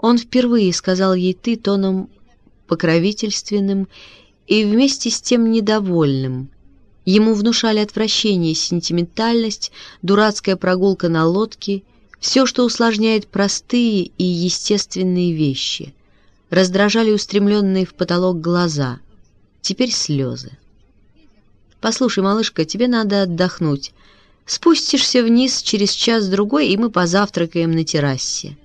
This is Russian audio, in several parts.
Он впервые сказал ей «ты» тоном покровительственным и вместе с тем недовольным. Ему внушали отвращение, сентиментальность, дурацкая прогулка на лодке, все, что усложняет простые и естественные вещи. Раздражали устремленные в потолок глаза. Теперь слезы. «Послушай, малышка, тебе надо отдохнуть. Спустишься вниз через час-другой, и мы позавтракаем на террасе».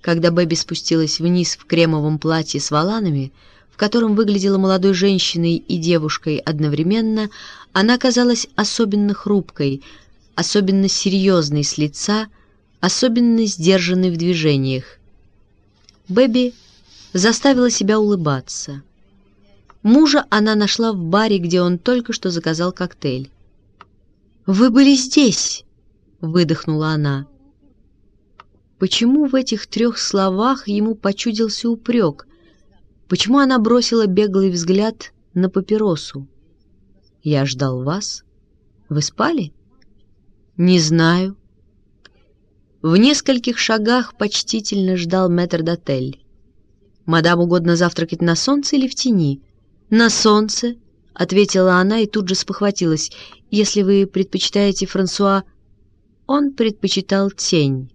Когда Бэби спустилась вниз в кремовом платье с воланами, в котором выглядела молодой женщиной и девушкой одновременно, она казалась особенно хрупкой, особенно серьезной с лица, особенно сдержанной в движениях. Бэби заставила себя улыбаться. Мужа она нашла в баре, где он только что заказал коктейль. «Вы были здесь!» — выдохнула она. Почему в этих трех словах ему почудился упрек? Почему она бросила беглый взгляд на папиросу? «Я ждал вас. Вы спали?» «Не знаю». В нескольких шагах почтительно ждал мэтр-дотель. «Мадам угодно завтракать на солнце или в тени?» «На солнце», — ответила она и тут же спохватилась. «Если вы предпочитаете Франсуа...» Он предпочитал тень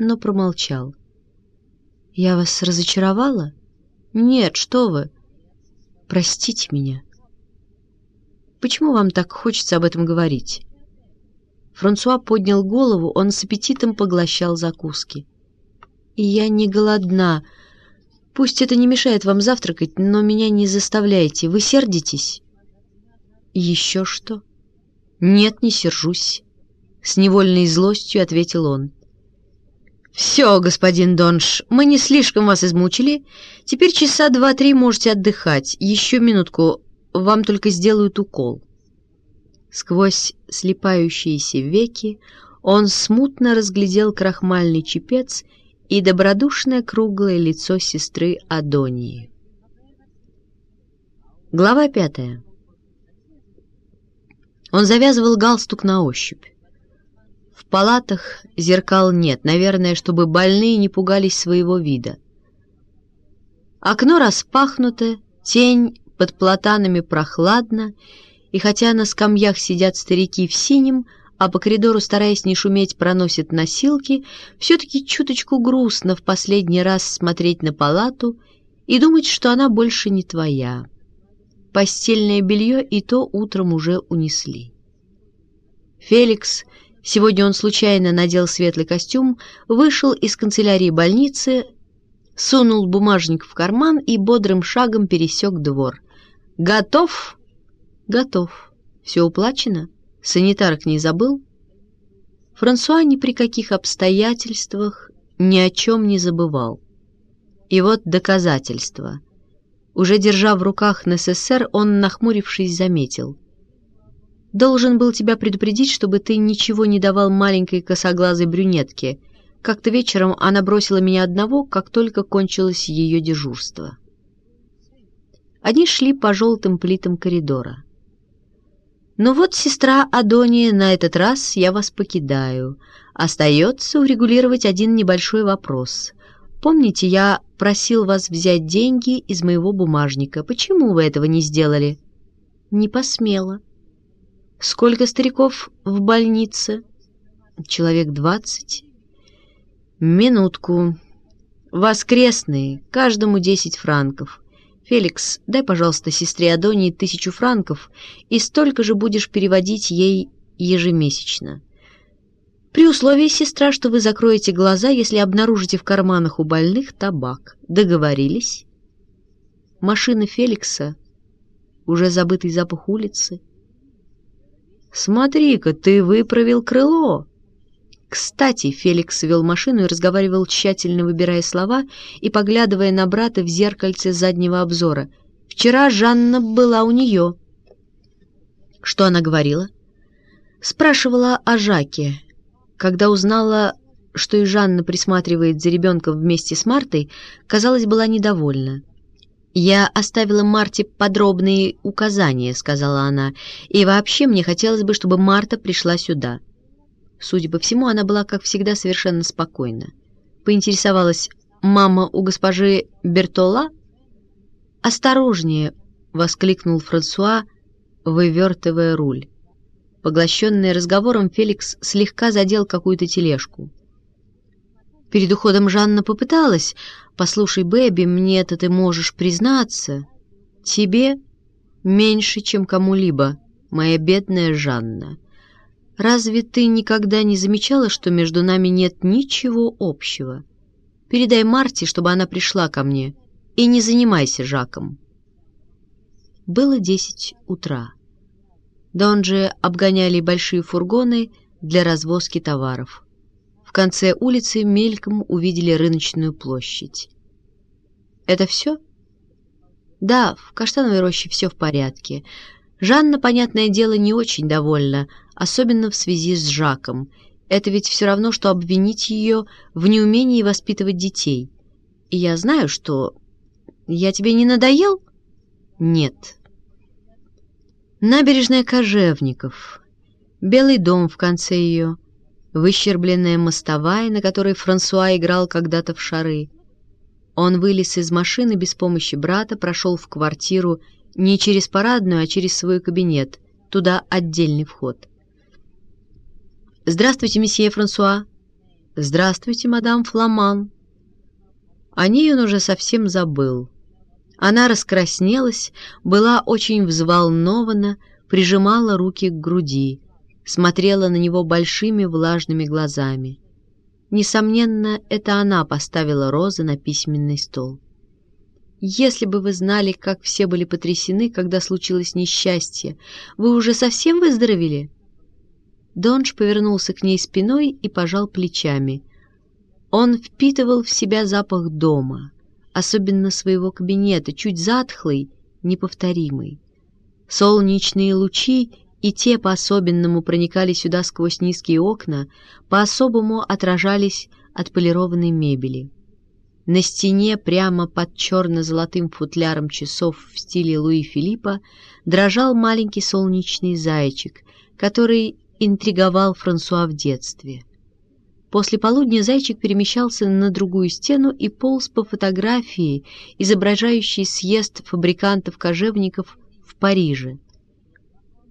но промолчал. «Я вас разочаровала?» «Нет, что вы!» «Простите меня!» «Почему вам так хочется об этом говорить?» Франсуа поднял голову, он с аппетитом поглощал закуски. «И я не голодна. Пусть это не мешает вам завтракать, но меня не заставляйте. Вы сердитесь?» «Еще что?» «Нет, не сержусь», — с невольной злостью ответил он. «Все, господин Донж, мы не слишком вас измучили. Теперь часа два-три можете отдыхать. Еще минутку, вам только сделают укол». Сквозь слепающиеся веки он смутно разглядел крахмальный чепец и добродушное круглое лицо сестры Адонии. Глава пятая. Он завязывал галстук на ощупь палатах зеркал нет, наверное, чтобы больные не пугались своего вида. Окно распахнуто, тень под платанами прохладно, и хотя на скамьях сидят старики в синем, а по коридору, стараясь не шуметь, проносят носилки, все-таки чуточку грустно в последний раз смотреть на палату и думать, что она больше не твоя. Постельное белье и то утром уже унесли. Феликс Сегодня он случайно надел светлый костюм, вышел из канцелярии больницы, сунул бумажник в карман и бодрым шагом пересек двор. «Готов?» «Готов. Все уплачено? Санитарок не забыл?» Франсуа ни при каких обстоятельствах ни о чем не забывал. И вот доказательства. Уже держа в руках НССР, он, нахмурившись, заметил — Должен был тебя предупредить, чтобы ты ничего не давал маленькой косоглазой брюнетке. Как-то вечером она бросила меня одного, как только кончилось ее дежурство. Они шли по желтым плитам коридора. «Ну вот, сестра Адония, на этот раз я вас покидаю. Остается урегулировать один небольшой вопрос. Помните, я просил вас взять деньги из моего бумажника. Почему вы этого не сделали?» «Не посмела». Сколько стариков в больнице? Человек двадцать. Минутку. Воскресные, каждому десять франков. Феликс, дай, пожалуйста, сестре Адонии тысячу франков, и столько же будешь переводить ей ежемесячно. При условии, сестра, что вы закроете глаза, если обнаружите в карманах у больных табак. Договорились? Машина Феликса, уже забытый запах улицы, «Смотри-ка, ты выправил крыло!» Кстати, Феликс вел машину и разговаривал, тщательно выбирая слова и поглядывая на брата в зеркальце заднего обзора. «Вчера Жанна была у нее». «Что она говорила?» Спрашивала о Жаке. Когда узнала, что и Жанна присматривает за ребенком вместе с Мартой, казалось, была недовольна. «Я оставила Марте подробные указания», — сказала она, «и вообще мне хотелось бы, чтобы Марта пришла сюда». Судя по всему, она была, как всегда, совершенно спокойна. Поинтересовалась, мама у госпожи Бертола?» «Осторожнее!» — воскликнул Франсуа, вывертывая руль. Поглощенный разговором, Феликс слегка задел какую-то тележку. Перед уходом Жанна попыталась. «Послушай, Бэби, мне-то ты можешь признаться. Тебе меньше, чем кому-либо, моя бедная Жанна. Разве ты никогда не замечала, что между нами нет ничего общего? Передай Марте, чтобы она пришла ко мне, и не занимайся Жаком». Было десять утра. Донжи обгоняли большие фургоны для развозки товаров. В конце улицы мельком увидели рыночную площадь. «Это все?» «Да, в Каштановой роще все в порядке. Жанна, понятное дело, не очень довольна, особенно в связи с Жаком. Это ведь все равно, что обвинить ее в неумении воспитывать детей. И я знаю, что... Я тебе не надоел?» «Нет». Набережная Кожевников. Белый дом в конце ее — выщербленная мостовая, на которой Франсуа играл когда-то в шары. Он вылез из машины без помощи брата, прошел в квартиру не через парадную, а через свой кабинет. Туда отдельный вход. «Здравствуйте, месье Франсуа!» «Здравствуйте, мадам Фламан!» О ней он уже совсем забыл. Она раскраснелась, была очень взволнована, прижимала руки к груди смотрела на него большими влажными глазами. Несомненно, это она поставила розы на письменный стол. Если бы вы знали, как все были потрясены, когда случилось несчастье, вы уже совсем выздоровели?» Донж повернулся к ней спиной и пожал плечами. Он впитывал в себя запах дома, особенно своего кабинета, чуть затхлый, неповторимый. Солнечные лучи и те по-особенному проникали сюда сквозь низкие окна, по-особому отражались от полированной мебели. На стене, прямо под черно-золотым футляром часов в стиле Луи Филиппа, дрожал маленький солнечный зайчик, который интриговал Франсуа в детстве. После полудня зайчик перемещался на другую стену и полз по фотографии, изображающей съезд фабрикантов-кожевников в Париже.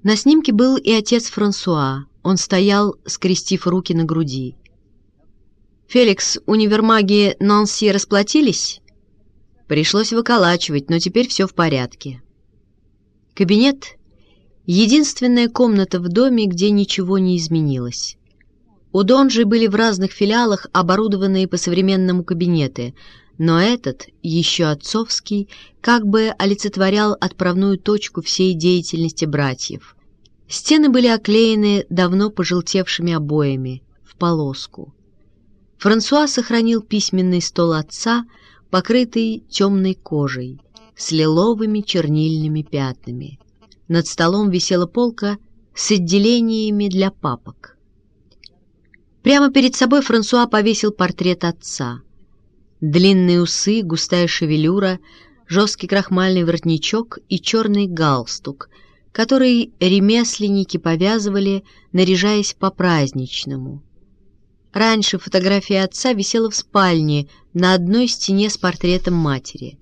На снимке был и отец Франсуа. Он стоял, скрестив руки на груди. «Феликс, универмаги Нанси расплатились?» Пришлось выколачивать, но теперь все в порядке. Кабинет — единственная комната в доме, где ничего не изменилось. У Донжи были в разных филиалах оборудованные по современному кабинеты, но этот, еще отцовский, как бы олицетворял отправную точку всей деятельности братьев. Стены были оклеены давно пожелтевшими обоями, в полоску. Франсуа сохранил письменный стол отца, покрытый темной кожей, с лиловыми чернильными пятнами. Над столом висела полка с отделениями для папок. Прямо перед собой Франсуа повесил портрет отца — Длинные усы, густая шевелюра, жесткий крахмальный воротничок и черный галстук, который ремесленники повязывали, наряжаясь по-праздничному. Раньше фотография отца висела в спальне на одной стене с портретом матери.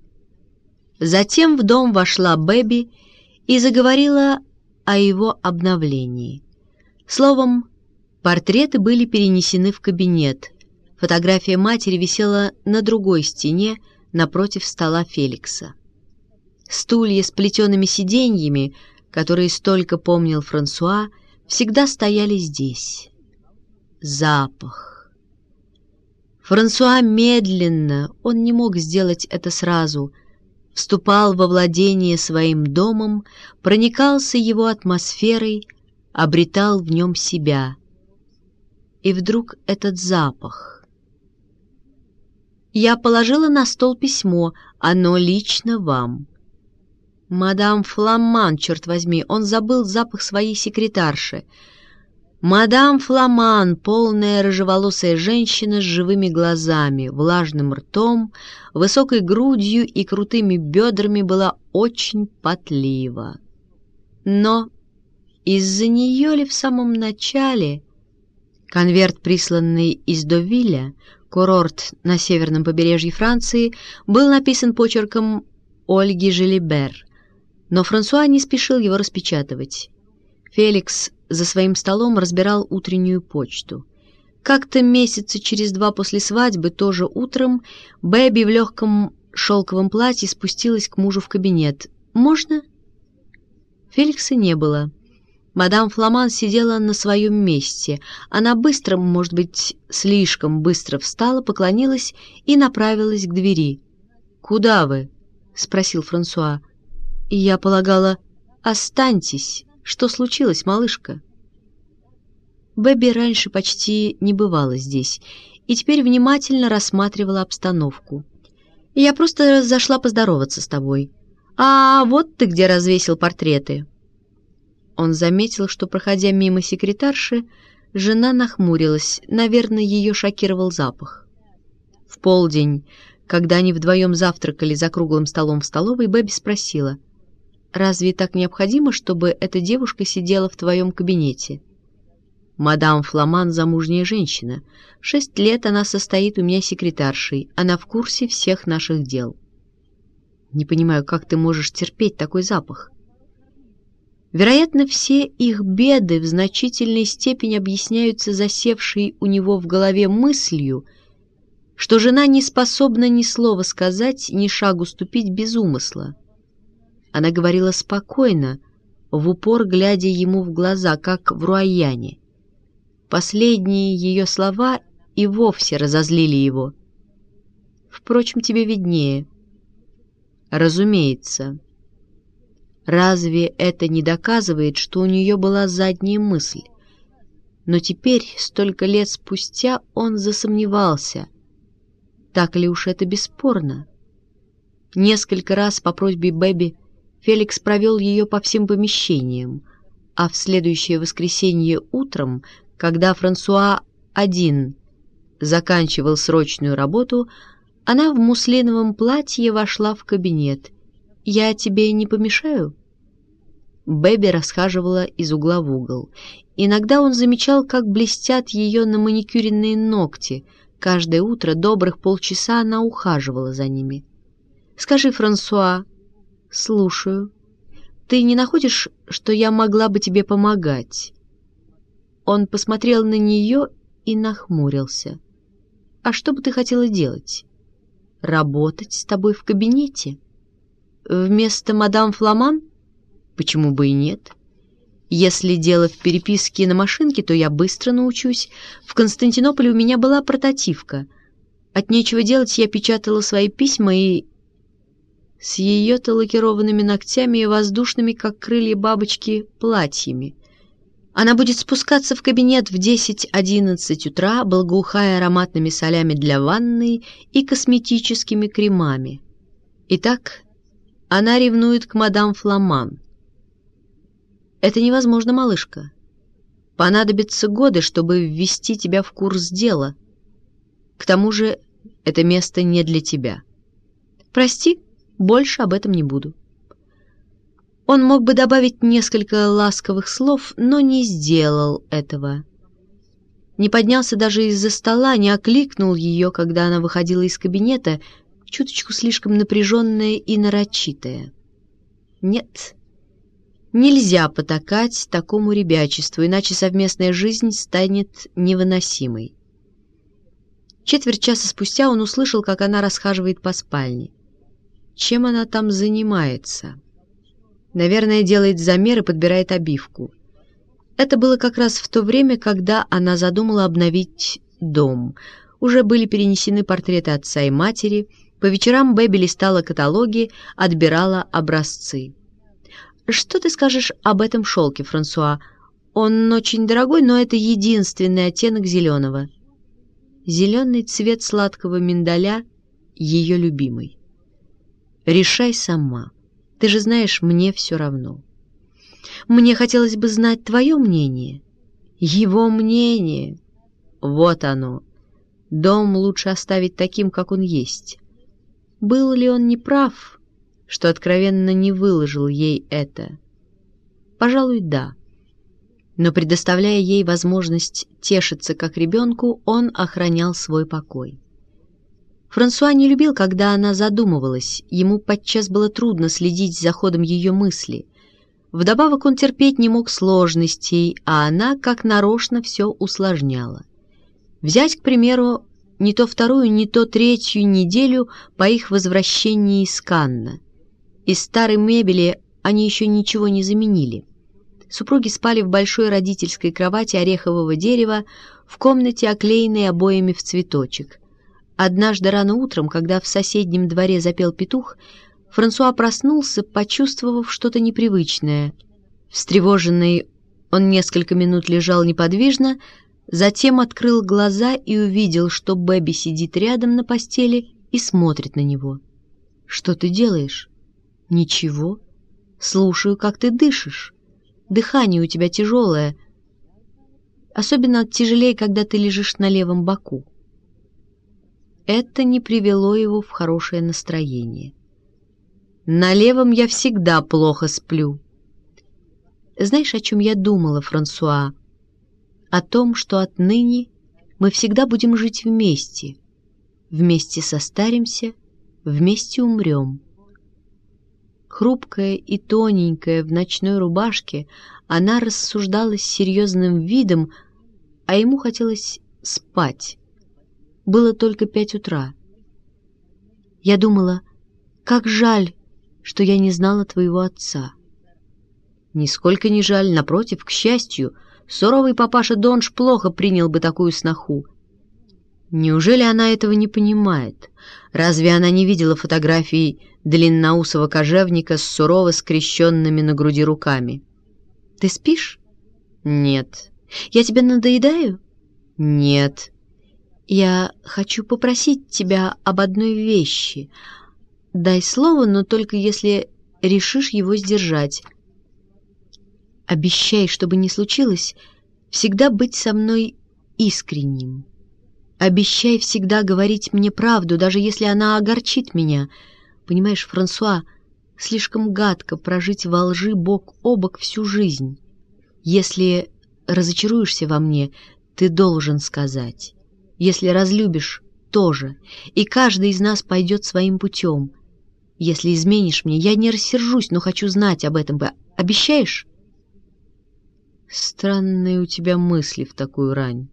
Затем в дом вошла Бэби и заговорила о его обновлении. Словом, портреты были перенесены в кабинет, Фотография матери висела на другой стене напротив стола Феликса. Стулья с плетеными сиденьями, которые столько помнил Франсуа, всегда стояли здесь. Запах. Франсуа медленно, он не мог сделать это сразу, вступал во владение своим домом, проникался его атмосферой, обретал в нем себя. И вдруг этот запах — я положила на стол письмо, оно лично вам. Мадам Фламан, черт возьми, он забыл запах своей секретарши. Мадам Фламан, полная рыжеволосая женщина с живыми глазами, влажным ртом, высокой грудью и крутыми бедрами была очень потлива. Но из-за нее ли в самом начале конверт, присланный из Довиля, курорт на северном побережье Франции, был написан почерком Ольги Желибер, но Франсуа не спешил его распечатывать. Феликс за своим столом разбирал утреннюю почту. Как-то месяца через два после свадьбы, тоже утром, Бэби в легком шелковом платье спустилась к мужу в кабинет. «Можно?» Феликса не было. Мадам Фламан сидела на своем месте. Она быстро, может быть, слишком быстро встала, поклонилась и направилась к двери. «Куда вы?» — спросил Франсуа. «Я полагала, останьтесь. Что случилось, малышка?» Бэби раньше почти не бывала здесь и теперь внимательно рассматривала обстановку. «Я просто зашла поздороваться с тобой. А вот ты где развесил портреты». Он заметил, что, проходя мимо секретарши, жена нахмурилась, наверное, ее шокировал запах. В полдень, когда они вдвоем завтракали за круглым столом в столовой, Бэби спросила, «Разве так необходимо, чтобы эта девушка сидела в твоем кабинете?» «Мадам Фламан замужняя женщина. Шесть лет она состоит у меня секретаршей. Она в курсе всех наших дел». «Не понимаю, как ты можешь терпеть такой запах?» Вероятно, все их беды в значительной степени объясняются засевшей у него в голове мыслью, что жена не способна ни слова сказать, ни шагу ступить без умысла. Она говорила спокойно, в упор глядя ему в глаза, как в руаяне. Последние ее слова и вовсе разозлили его. Впрочем, тебе виднее. Разумеется. Разве это не доказывает, что у нее была задняя мысль? Но теперь, столько лет спустя, он засомневался. Так ли уж это бесспорно? Несколько раз по просьбе Бэби Феликс провел ее по всем помещениям, а в следующее воскресенье утром, когда Франсуа один заканчивал срочную работу, она в муслиновом платье вошла в кабинет — «Я тебе не помешаю?» Бэби расхаживала из угла в угол. Иногда он замечал, как блестят ее на маникюренные ногти. Каждое утро добрых полчаса она ухаживала за ними. «Скажи, Франсуа...» «Слушаю. Ты не находишь, что я могла бы тебе помогать?» Он посмотрел на нее и нахмурился. «А что бы ты хотела делать? Работать с тобой в кабинете?» Вместо мадам Фламан? Почему бы и нет? Если дело в переписке на машинке, то я быстро научусь. В Константинополе у меня была портативка. От нечего делать я печатала свои письма и... С ее-то лакированными ногтями и воздушными, как крылья бабочки, платьями. Она будет спускаться в кабинет в 10-11 утра, благоухая ароматными солями для ванны и косметическими кремами. Итак, она ревнует к мадам Фламан. Это невозможно, малышка. Понадобятся годы, чтобы ввести тебя в курс дела. К тому же это место не для тебя. Прости, больше об этом не буду. Он мог бы добавить несколько ласковых слов, но не сделал этого. Не поднялся даже из-за стола, не окликнул ее, когда она выходила из кабинета, чуточку слишком напряженная и нарочитая. Нет, нельзя потакать такому ребячеству, иначе совместная жизнь станет невыносимой. Четверть часа спустя он услышал, как она расхаживает по спальне. Чем она там занимается? Наверное, делает замер и подбирает обивку. Это было как раз в то время, когда она задумала обновить дом. Уже были перенесены портреты отца и матери — по вечерам Бэби листала каталоги, отбирала образцы. «Что ты скажешь об этом шелке, Франсуа? Он очень дорогой, но это единственный оттенок зеленого». Зеленый цвет сладкого миндаля — ее любимый. «Решай сама. Ты же знаешь, мне все равно». «Мне хотелось бы знать твое мнение». «Его мнение». «Вот оно. Дом лучше оставить таким, как он есть». Был ли он неправ, что откровенно не выложил ей это? Пожалуй, да. Но предоставляя ей возможность тешиться как ребенку, он охранял свой покой. Франсуа не любил, когда она задумывалась, ему подчас было трудно следить за ходом ее мысли. Вдобавок он терпеть не мог сложностей, а она, как нарочно, все усложняла. Взять, к примеру, не то вторую, не то третью неделю по их возвращении из Канна. Из старой мебели они еще ничего не заменили. Супруги спали в большой родительской кровати орехового дерева в комнате, оклеенной обоями в цветочек. Однажды рано утром, когда в соседнем дворе запел петух, Франсуа проснулся, почувствовав что-то непривычное. Встревоженный он несколько минут лежал неподвижно, затем открыл глаза и увидел, что Бэби сидит рядом на постели и смотрит на него. «Что ты делаешь?» «Ничего. Слушаю, как ты дышишь. Дыхание у тебя тяжелое. Особенно тяжелее, когда ты лежишь на левом боку». Это не привело его в хорошее настроение. «На левом я всегда плохо сплю». «Знаешь, о чем я думала, Франсуа?» «О том, что отныне мы всегда будем жить вместе. Вместе состаримся, вместе умрем». Хрупкая и тоненькая в ночной рубашке, она рассуждала с серьезным видом, а ему хотелось спать. Было только пять утра. Я думала, как жаль, что я не знала твоего отца. Нисколько не жаль, напротив, к счастью, суровый папаша Донж плохо принял бы такую сноху. Неужели она этого не понимает? Разве она не видела фотографий длинноусого кожевника с сурово скрещенными на груди руками? «Ты спишь?» «Нет». «Я тебе надоедаю?» «Нет». «Я хочу попросить тебя об одной вещи. Дай слово, но только если решишь его сдержать. Обещай, чтобы не случилось, всегда быть со мной искренним». Обещай всегда говорить мне правду, даже если она огорчит меня. Понимаешь, Франсуа, слишком гадко прожить во лжи бок о бок всю жизнь. Если разочаруешься во мне, ты должен сказать. Если разлюбишь, тоже. И каждый из нас пойдет своим путем. Если изменишь мне, я не рассержусь, но хочу знать об этом. Обещаешь? Странные у тебя мысли в такую рань.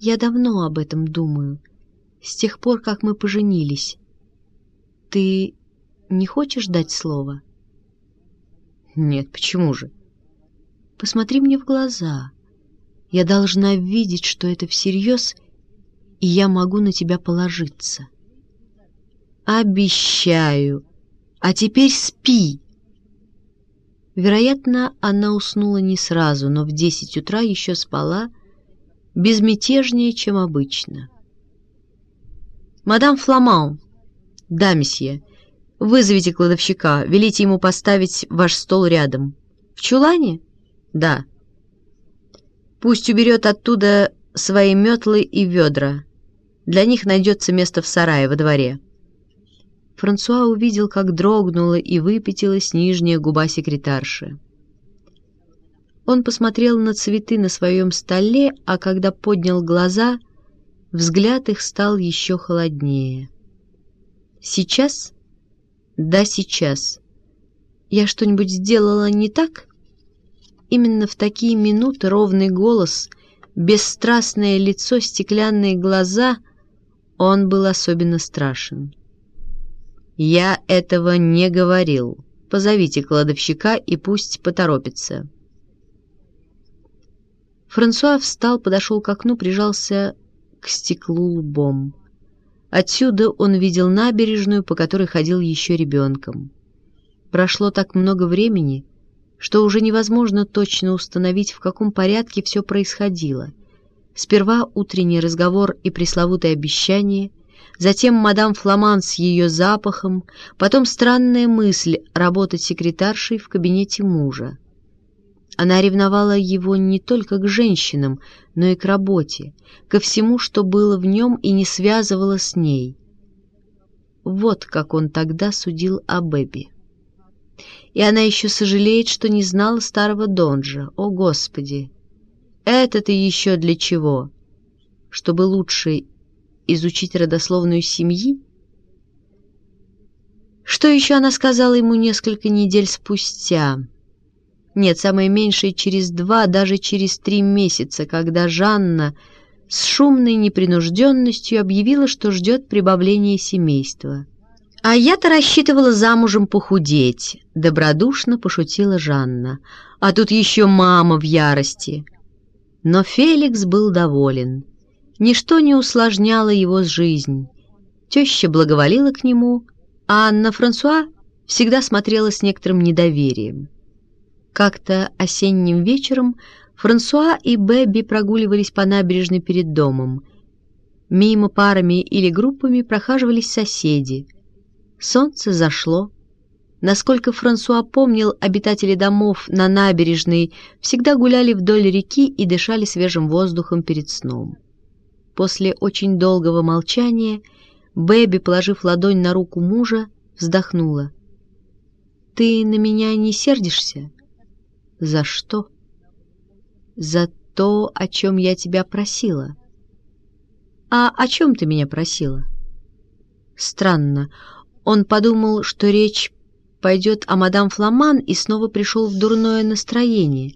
Я давно об этом думаю, с тех пор, как мы поженились. Ты не хочешь дать слово? Нет, почему же? Посмотри мне в глаза. Я должна видеть, что это всерьез, и я могу на тебя положиться. Обещаю. А теперь спи. Вероятно, она уснула не сразу, но в десять утра еще спала, безмятежнее, чем обычно. «Мадам Фламан!» «Да, месье. Вызовите кладовщика, велите ему поставить ваш стол рядом». «В чулане?» «Да». «Пусть уберет оттуда свои метлы и ведра. Для них найдется место в сарае во дворе». Франсуа увидел, как дрогнула и выпятилась нижняя губа секретарши. Он посмотрел на цветы на своем столе, а когда поднял глаза, взгляд их стал еще холоднее. «Сейчас?» «Да, сейчас. Я что-нибудь сделала не так?» Именно в такие минуты ровный голос, бесстрастное лицо, стеклянные глаза — он был особенно страшен. «Я этого не говорил. Позовите кладовщика и пусть поторопится». Франсуа встал, подошел к окну, прижался к стеклу лбом. Отсюда он видел набережную, по которой ходил еще ребенком. Прошло так много времени, что уже невозможно точно установить, в каком порядке все происходило. Сперва утренний разговор и пресловутое обещание, затем мадам Фламан с ее запахом, потом странная мысль работать секретаршей в кабинете мужа. Она ревновала его не только к женщинам, но и к работе, ко всему, что было в нем и не связывало с ней. Вот как он тогда судил о Бэби. И она еще сожалеет, что не знала старого Донжа. О, Господи! Это-то еще для чего? Чтобы лучше изучить родословную семьи? Что еще она сказала ему несколько недель спустя? Нет, самое меньшее через два, даже через три месяца, когда Жанна с шумной непринужденностью объявила, что ждет прибавления семейства. «А я-то рассчитывала замужем похудеть», — добродушно пошутила Жанна. «А тут еще мама в ярости». Но Феликс был доволен. Ничто не усложняло его жизнь. Теща благоволила к нему, а Анна Франсуа всегда смотрела с некоторым недоверием. Как-то осенним вечером Франсуа и Бэби прогуливались по набережной перед домом. Мимо парами или группами прохаживались соседи. Солнце зашло. Насколько Франсуа помнил, обитатели домов на набережной всегда гуляли вдоль реки и дышали свежим воздухом перед сном. После очень долгого молчания Бэби, положив ладонь на руку мужа, вздохнула. «Ты на меня не сердишься?» «За что?» «За то, о чем я тебя просила». «А о чем ты меня просила?» Странно. Он подумал, что речь пойдет о мадам Фламан и снова пришел в дурное настроение.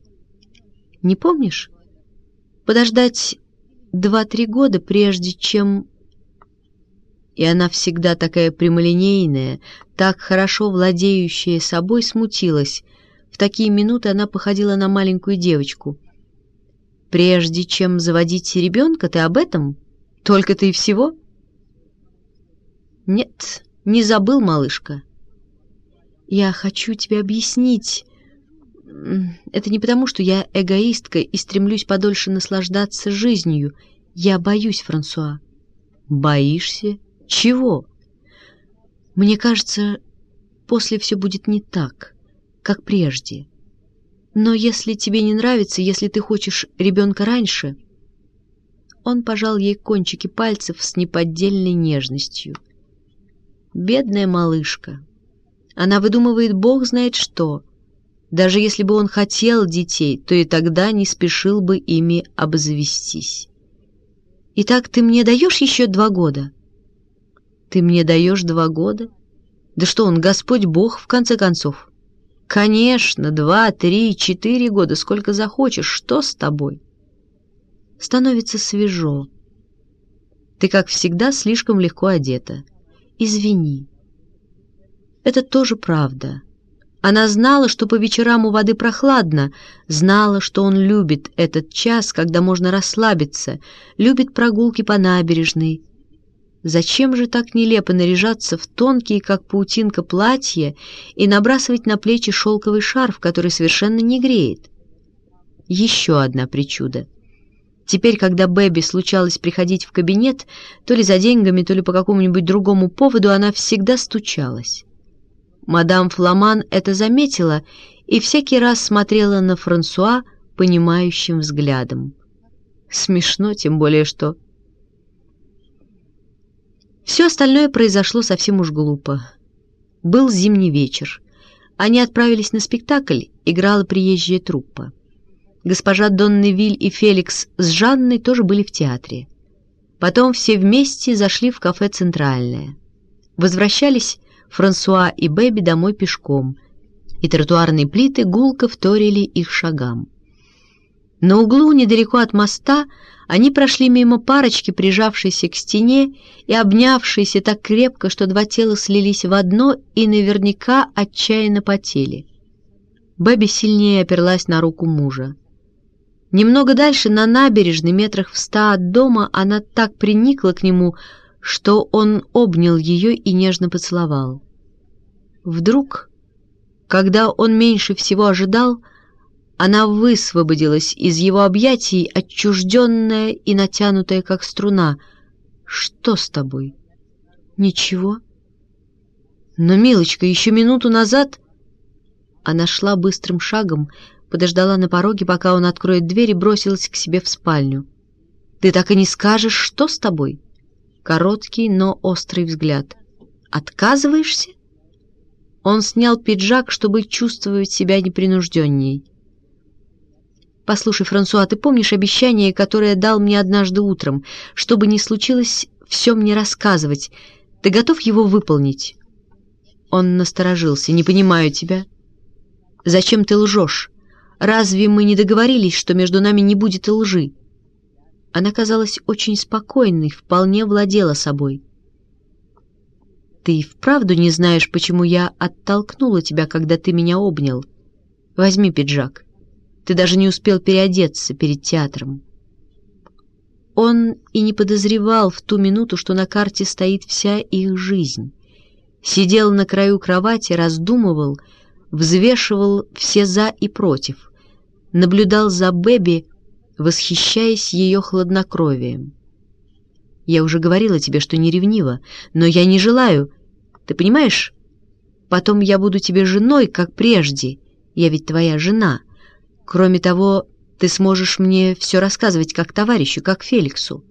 «Не помнишь? Подождать два-три года, прежде чем...» И она всегда такая прямолинейная, так хорошо владеющая собой, смутилась — в такие минуты она походила на маленькую девочку. «Прежде чем заводить ребенка, ты об этом? Только ты и всего?» «Нет, не забыл, малышка. Я хочу тебе объяснить. Это не потому, что я эгоистка и стремлюсь подольше наслаждаться жизнью. Я боюсь, Франсуа». «Боишься? Чего?» «Мне кажется, после все будет не так» как прежде. Но если тебе не нравится, если ты хочешь ребенка раньше...» Он пожал ей кончики пальцев с неподдельной нежностью. «Бедная малышка. Она выдумывает бог знает что. Даже если бы он хотел детей, то и тогда не спешил бы ими обзавестись. Итак, ты мне даешь еще два года?» «Ты мне даешь два года? Да что он, Господь Бог, в конце концов?» Конечно, два, три, четыре года, сколько захочешь. Что с тобой? Становится свежо. Ты, как всегда, слишком легко одета. Извини. Это тоже правда. Она знала, что по вечерам у воды прохладно, знала, что он любит этот час, когда можно расслабиться, любит прогулки по набережной, Зачем же так нелепо наряжаться в тонкие, как паутинка, платья и набрасывать на плечи шелковый шарф, который совершенно не греет? Еще одна причуда. Теперь, когда Бэби случалось приходить в кабинет, то ли за деньгами, то ли по какому-нибудь другому поводу, она всегда стучалась. Мадам Фламан это заметила и всякий раз смотрела на Франсуа понимающим взглядом. Смешно, тем более что все остальное произошло совсем уж глупо. Был зимний вечер. Они отправились на спектакль, играла приезжая труппа. Госпожа Донневиль и Феликс с Жанной тоже были в театре. Потом все вместе зашли в кафе «Центральное». Возвращались Франсуа и Бэби домой пешком, и тротуарные плиты гулко вторили их шагам. На углу, недалеко от моста, они прошли мимо парочки, прижавшейся к стене и обнявшейся так крепко, что два тела слились в одно и наверняка отчаянно потели. Бэби сильнее оперлась на руку мужа. Немного дальше, на набережной, метрах в ста от дома, она так приникла к нему, что он обнял ее и нежно поцеловал. Вдруг, когда он меньше всего ожидал, она высвободилась из его объятий, отчужденная и натянутая, как струна. «Что с тобой?» «Ничего». «Но, милочка, еще минуту назад...» Она шла быстрым шагом, подождала на пороге, пока он откроет дверь и бросилась к себе в спальню. «Ты так и не скажешь, что с тобой?» Короткий, но острый взгляд. «Отказываешься?» Он снял пиджак, чтобы чувствовать себя непринужденней. «Послушай, Франсуа, ты помнишь обещание, которое дал мне однажды утром? Что бы ни случилось, все мне рассказывать. Ты готов его выполнить?» Он насторожился. «Не понимаю тебя. Зачем ты лжешь? Разве мы не договорились, что между нами не будет лжи?» Она казалась очень спокойной, вполне владела собой. «Ты вправду не знаешь, почему я оттолкнула тебя, когда ты меня обнял? Возьми пиджак. Ты даже не успел переодеться перед театром». Он и не подозревал в ту минуту, что на карте стоит вся их жизнь. Сидел на краю кровати, раздумывал, взвешивал все «за» и «против», наблюдал за Бэби, восхищаясь ее хладнокровием. «Я уже говорила тебе, что не ревнива, но я не желаю. Ты понимаешь? Потом я буду тебе женой, как прежде. Я ведь твоя жена. Кроме того, ты сможешь мне все рассказывать как товарищу, как Феликсу».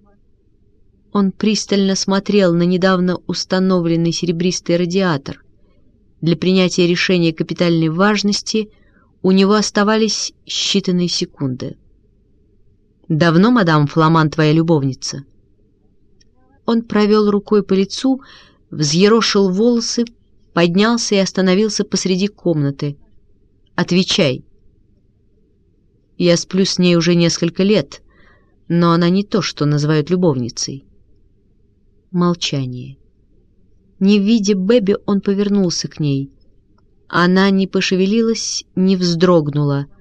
Он пристально смотрел на недавно установленный серебристый радиатор. Для принятия решения капитальной важности у него оставались считанные секунды. «Давно, мадам Фламан, твоя любовница?» Он провел рукой по лицу, взъерошил волосы, поднялся и остановился посреди комнаты. «Отвечай!» «Я сплю с ней уже несколько лет, но она не то, что называют любовницей». Молчание. Не видя Бэби, он повернулся к ней. Она не пошевелилась, не вздрогнула —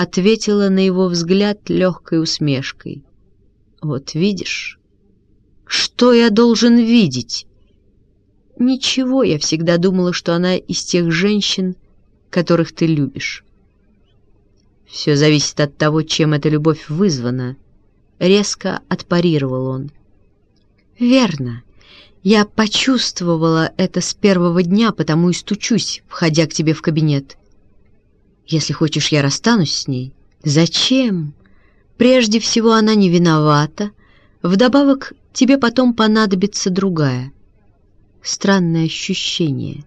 ответила на его взгляд легкой усмешкой. «Вот видишь, что я должен видеть?» «Ничего, я всегда думала, что она из тех женщин, которых ты любишь». «Все зависит от того, чем эта любовь вызвана», — резко отпарировал он. «Верно. Я почувствовала это с первого дня, потому и стучусь, входя к тебе в кабинет. Если хочешь, я расстанусь с ней. Зачем? Прежде всего, она не виновата. Вдобавок, тебе потом понадобится другая. Странное ощущение.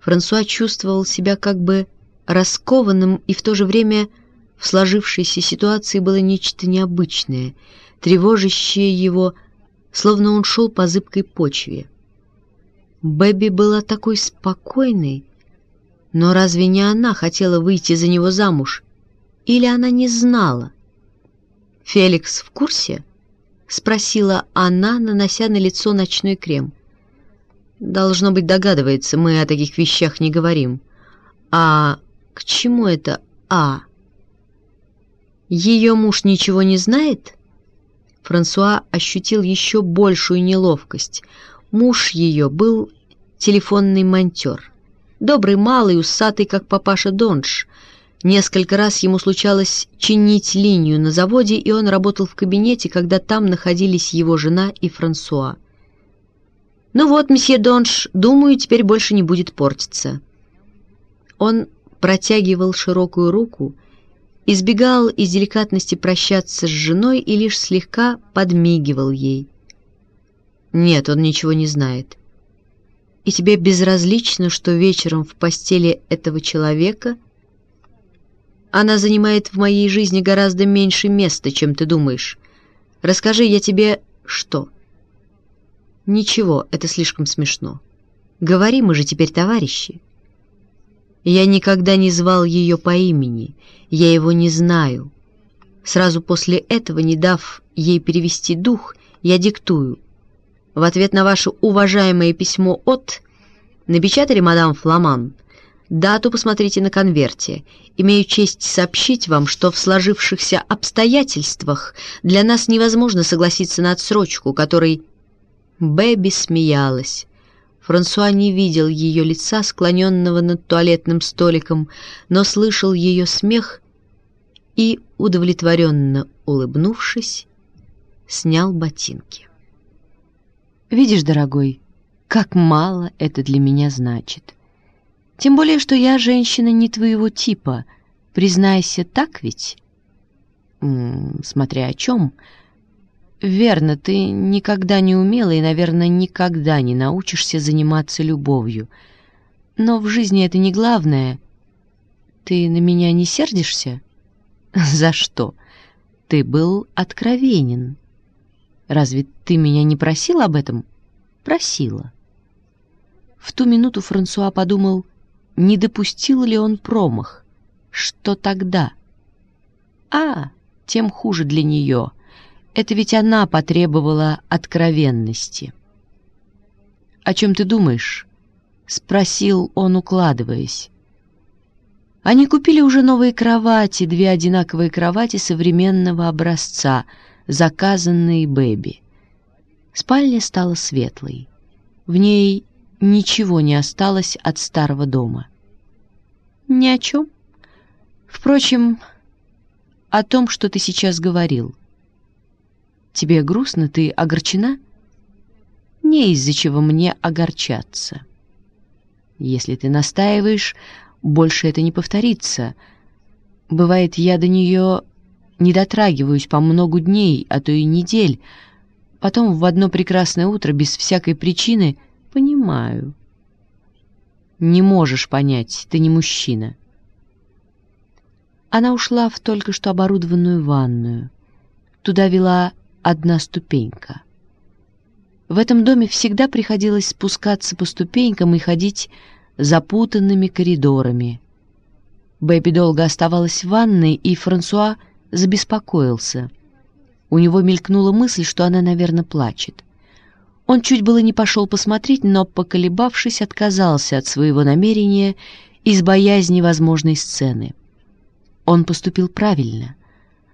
Франсуа чувствовал себя как бы раскованным, и в то же время в сложившейся ситуации было нечто необычное, тревожащее его, словно он шел по зыбкой почве. Бэби была такой спокойной, но разве не она хотела выйти за него замуж? Или она не знала? «Феликс в курсе?» — спросила она, нанося на лицо ночной крем. «Должно быть, догадывается, мы о таких вещах не говорим. А к чему это «а»?» «Ее муж ничего не знает?» Франсуа ощутил еще большую неловкость. Муж ее был телефонный монтер. Добрый, малый, усатый, как папаша Донж. Несколько раз ему случалось чинить линию на заводе, и он работал в кабинете, когда там находились его жена и Франсуа. «Ну вот, месье Донж, думаю, теперь больше не будет портиться». Он протягивал широкую руку, избегал из деликатности прощаться с женой и лишь слегка подмигивал ей. «Нет, он ничего не знает» и тебе безразлично, что вечером в постели этого человека она занимает в моей жизни гораздо меньше места, чем ты думаешь. Расскажи я тебе что? Ничего, это слишком смешно. Говори, мы же теперь товарищи. Я никогда не звал ее по имени, я его не знаю. Сразу после этого, не дав ей перевести дух, я диктую — в ответ на ваше уважаемое письмо от... Напечатали, мадам Фламан? Дату посмотрите на конверте. Имею честь сообщить вам, что в сложившихся обстоятельствах для нас невозможно согласиться на отсрочку, которой... Бэби смеялась. Франсуа не видел ее лица, склоненного над туалетным столиком, но слышал ее смех и, удовлетворенно улыбнувшись, снял ботинки. Видишь, дорогой, как мало это для меня значит. Тем более, что я женщина не твоего типа. Признайся, так ведь? М -м, смотря о чем. Верно, ты никогда не умела и, наверное, никогда не научишься заниматься любовью. Но в жизни это не главное. Ты на меня не сердишься? За что? Ты был откровенен. Разве ты меня не просил об этом? Просила. В ту минуту Франсуа подумал, не допустил ли он промах. Что тогда? А, тем хуже для нее. Это ведь она потребовала откровенности. «О чем ты думаешь?» — спросил он, укладываясь. Они купили уже новые кровати, две одинаковые кровати современного образца, заказанные Бэби. Спальня стала светлой. В ней ничего не осталось от старого дома. Ни о чем. Впрочем, о том, что ты сейчас говорил. Тебе грустно, ты огорчена? Не из-за чего мне огорчаться. Если ты настаиваешь, больше это не повторится. Бывает, я до нее не дотрагиваюсь по много дней, а то и недель. Потом в одно прекрасное утро, без всякой причины, понимаю. Не можешь понять, ты не мужчина. Она ушла в только что оборудованную ванную. Туда вела одна ступенька. В этом доме всегда приходилось спускаться по ступенькам и ходить запутанными коридорами. Бэби долго оставалась в ванной, и Франсуа забеспокоился. У него мелькнула мысль, что она, наверное, плачет. Он чуть было не пошел посмотреть, но, поколебавшись, отказался от своего намерения из боязни возможной сцены. Он поступил правильно.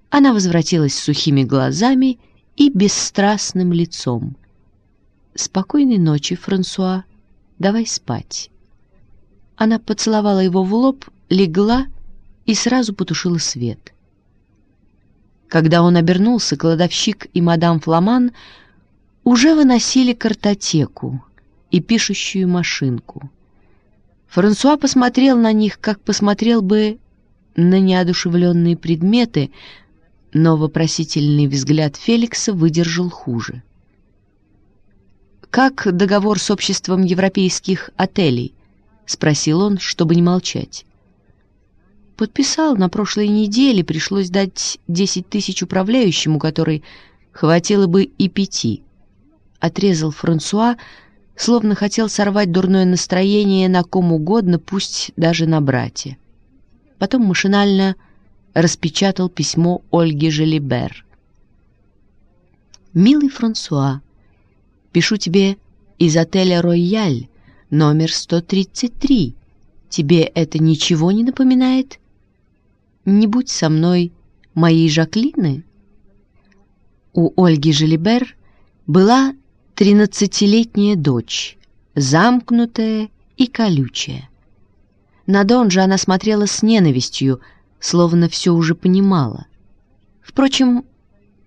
Она возвратилась с сухими глазами и бесстрастным лицом. «Спокойной ночи, Франсуа. Давай спать». Она поцеловала его в лоб, легла и сразу потушила свет. Когда он обернулся, кладовщик и мадам Фламан уже выносили картотеку и пишущую машинку. Франсуа посмотрел на них, как посмотрел бы на неодушевленные предметы, но вопросительный взгляд Феликса выдержал хуже. «Как договор с обществом европейских отелей?» — спросил он, чтобы не молчать. Подписал на прошлой неделе, пришлось дать десять тысяч управляющему, который хватило бы и пяти. Отрезал Франсуа, словно хотел сорвать дурное настроение на ком угодно, пусть даже на брате. Потом машинально распечатал письмо Ольги Желибер. «Милый Франсуа, пишу тебе из отеля «Рояль», номер 133. Тебе это ничего не напоминает? Не будь со мной моей Жаклины. У Ольги Желибер была тринадцатилетняя дочь, замкнутая и колючая. На Дон же она смотрела с ненавистью, словно все уже понимала. Впрочем,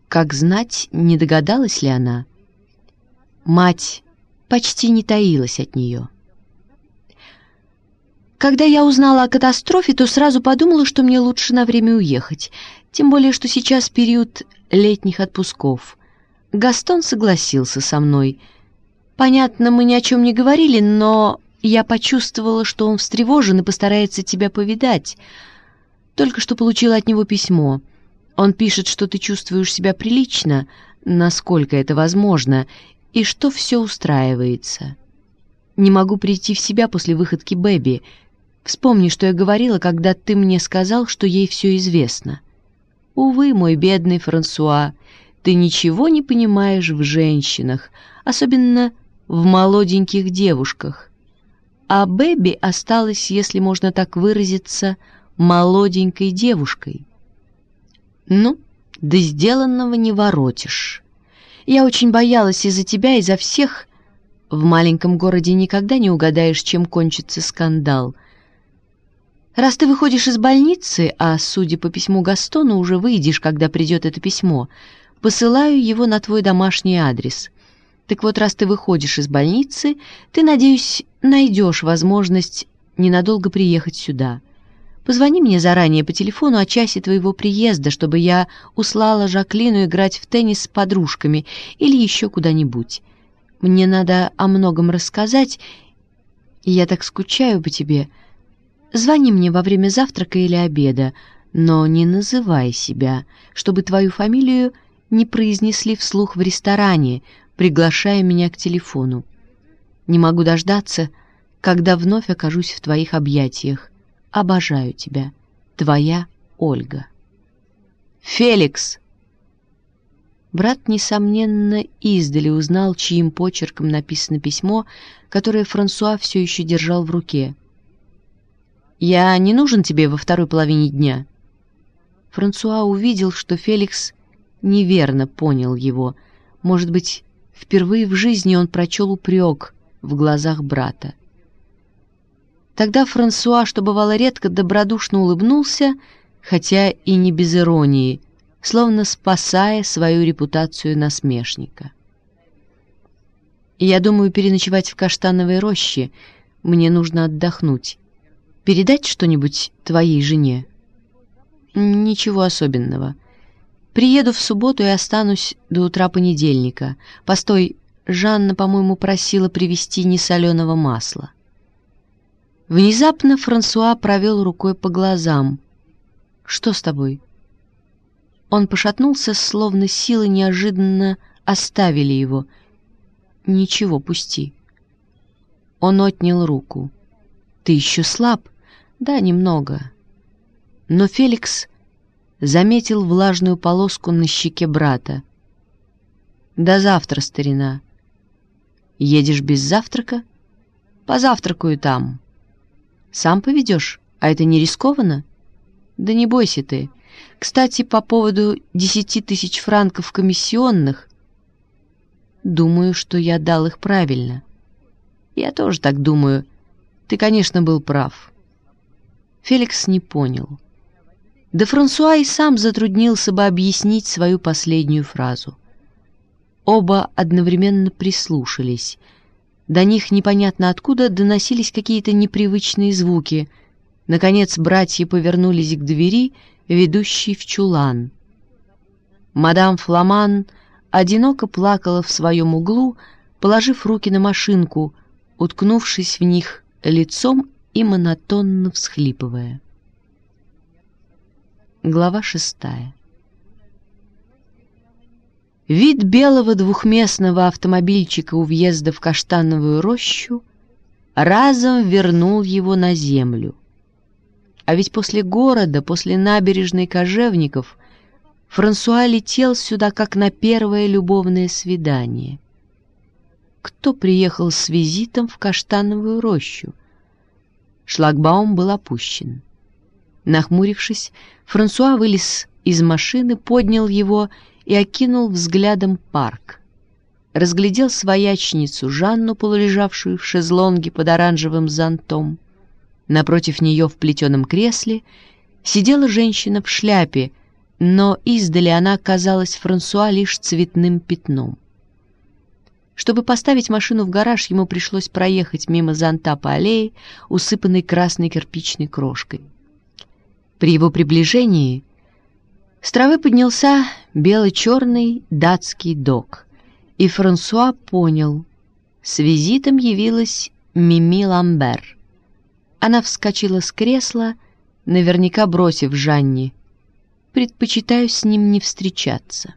как знать, не догадалась ли она? Мать почти не таилась от нее. Когда я узнала о катастрофе, то сразу подумала, что мне лучше на время уехать, тем более, что сейчас период летних отпусков. Гастон согласился со мной. Понятно, мы ни о чем не говорили, но я почувствовала, что он встревожен и постарается тебя повидать. Только что получила от него письмо. Он пишет, что ты чувствуешь себя прилично, насколько это возможно, и что все устраивается. Не могу прийти в себя после выходки Бэби. Вспомни, что я говорила, когда ты мне сказал, что ей все известно. Увы, мой бедный Франсуа, ты ничего не понимаешь в женщинах, особенно в молоденьких девушках. А Бэби осталась, если можно так выразиться, молоденькой девушкой. Ну, да сделанного не воротишь. Я очень боялась из-за тебя, из-за всех. В маленьком городе никогда не угадаешь, чем кончится скандал. Раз ты выходишь из больницы, а, судя по письму Гастона, уже выйдешь, когда придет это письмо, посылаю его на твой домашний адрес. Так вот, раз ты выходишь из больницы, ты, надеюсь, найдешь возможность ненадолго приехать сюда. Позвони мне заранее по телефону о часе твоего приезда, чтобы я услала Жаклину играть в теннис с подружками или еще куда-нибудь. Мне надо о многом рассказать, Я так скучаю по тебе. Звони мне во время завтрака или обеда, но не называй себя, чтобы твою фамилию не произнесли вслух в ресторане, приглашая меня к телефону. Не могу дождаться, когда вновь окажусь в твоих объятиях. Обожаю тебя. Твоя Ольга. «Феликс!» Брат, несомненно, издали узнал, чьим почерком написано письмо, которое Франсуа все еще держал в руке. «Я не нужен тебе во второй половине дня?» Франсуа увидел, что Феликс неверно понял его. Может быть, впервые в жизни он прочел упрек в глазах брата. Тогда Франсуа, что бывало редко, добродушно улыбнулся, хотя и не без иронии, словно спасая свою репутацию насмешника. «Я думаю переночевать в каштановой роще. Мне нужно отдохнуть. Передать что-нибудь твоей жене?» «Ничего особенного. Приеду в субботу и останусь до утра понедельника. Постой, Жанна, по-моему, просила привезти несоленого масла». Внезапно Франсуа провел рукой по глазам. «Что с тобой?» Он пошатнулся, словно силы неожиданно оставили его. «Ничего, пусти». Он отнял руку. «Ты еще слаб?» «Да, немного». Но Феликс заметил влажную полоску на щеке брата. «До завтра, старина». «Едешь без завтрака?» «Позавтракаю там». Сам поведешь? А это не рискованно? Да не бойся ты. Кстати, по поводу десяти тысяч франков комиссионных, думаю, что я дал их правильно. Я тоже так думаю. Ты, конечно, был прав. Феликс не понял. Да Франсуа и сам затруднился бы объяснить свою последнюю фразу. Оба одновременно прислушались — до них непонятно откуда доносились какие-то непривычные звуки. Наконец братья повернулись к двери, ведущей в чулан. Мадам Фламан одиноко плакала в своем углу, положив руки на машинку, уткнувшись в них лицом и монотонно всхлипывая. Глава шестая Вид белого двухместного автомобильчика у въезда в каштановую рощу разом вернул его на землю. А ведь после города, после набережной Кожевников, Франсуа летел сюда как на первое любовное свидание. Кто приехал с визитом в каштановую рощу? Шлагбаум был опущен. Нахмурившись, Франсуа вылез из машины, поднял его и окинул взглядом парк. Разглядел своячницу Жанну, полулежавшую в шезлонге под оранжевым зонтом. Напротив нее в плетеном кресле сидела женщина в шляпе, но издали она казалась Франсуа лишь цветным пятном. Чтобы поставить машину в гараж, ему пришлось проехать мимо зонта по аллее, усыпанной красной кирпичной крошкой. При его приближении с травы поднялся бело-черный датский дог, и Франсуа понял, с визитом явилась Мими Ламбер. Она вскочила с кресла, наверняка бросив Жанни. «Предпочитаю с ним не встречаться».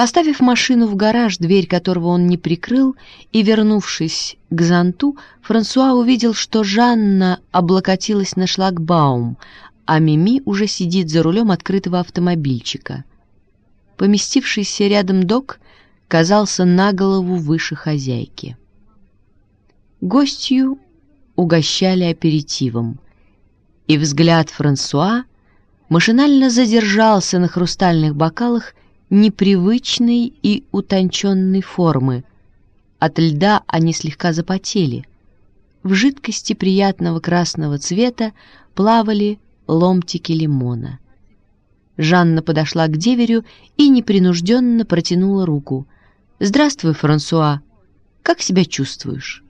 Поставив машину в гараж, дверь которого он не прикрыл, и вернувшись к зонту, Франсуа увидел, что Жанна облокотилась на шлагбаум, а Мими уже сидит за рулем открытого автомобильчика. Поместившийся рядом док казался на голову выше хозяйки. Гостью угощали аперитивом, и взгляд Франсуа машинально задержался на хрустальных бокалах непривычной и утонченной формы. От льда они слегка запотели. В жидкости приятного красного цвета плавали ломтики лимона. Жанна подошла к деверю и непринужденно протянула руку. «Здравствуй, Франсуа. Как себя чувствуешь?»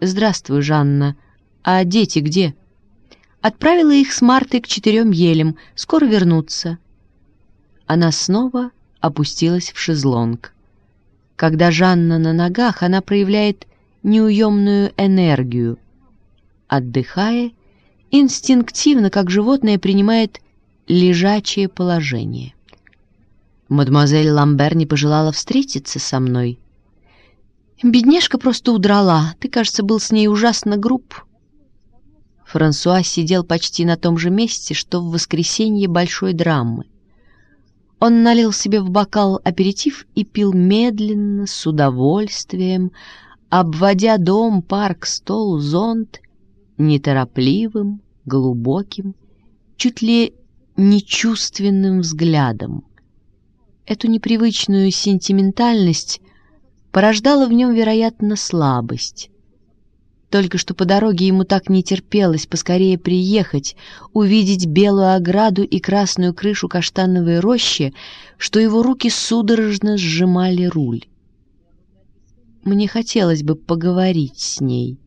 «Здравствуй, Жанна. А дети где?» «Отправила их с Мартой к четырем елям. Скоро вернутся». Она снова опустилась в шезлонг. Когда Жанна на ногах, она проявляет неуемную энергию. Отдыхая, инстинктивно, как животное, принимает лежачее положение. Мадемуазель Ламбер не пожелала встретиться со мной. «Бедняжка просто удрала. Ты, кажется, был с ней ужасно груб». Франсуа сидел почти на том же месте, что в воскресенье большой драмы. Он налил себе в бокал аперитив и пил медленно, с удовольствием, обводя дом, парк, стол, зонт неторопливым, глубоким, чуть ли нечувственным взглядом. Эту непривычную сентиментальность порождала в нем, вероятно, слабость. Только что по дороге ему так не терпелось поскорее приехать, увидеть белую ограду и красную крышу каштановой рощи, что его руки судорожно сжимали руль. Мне хотелось бы поговорить с ней.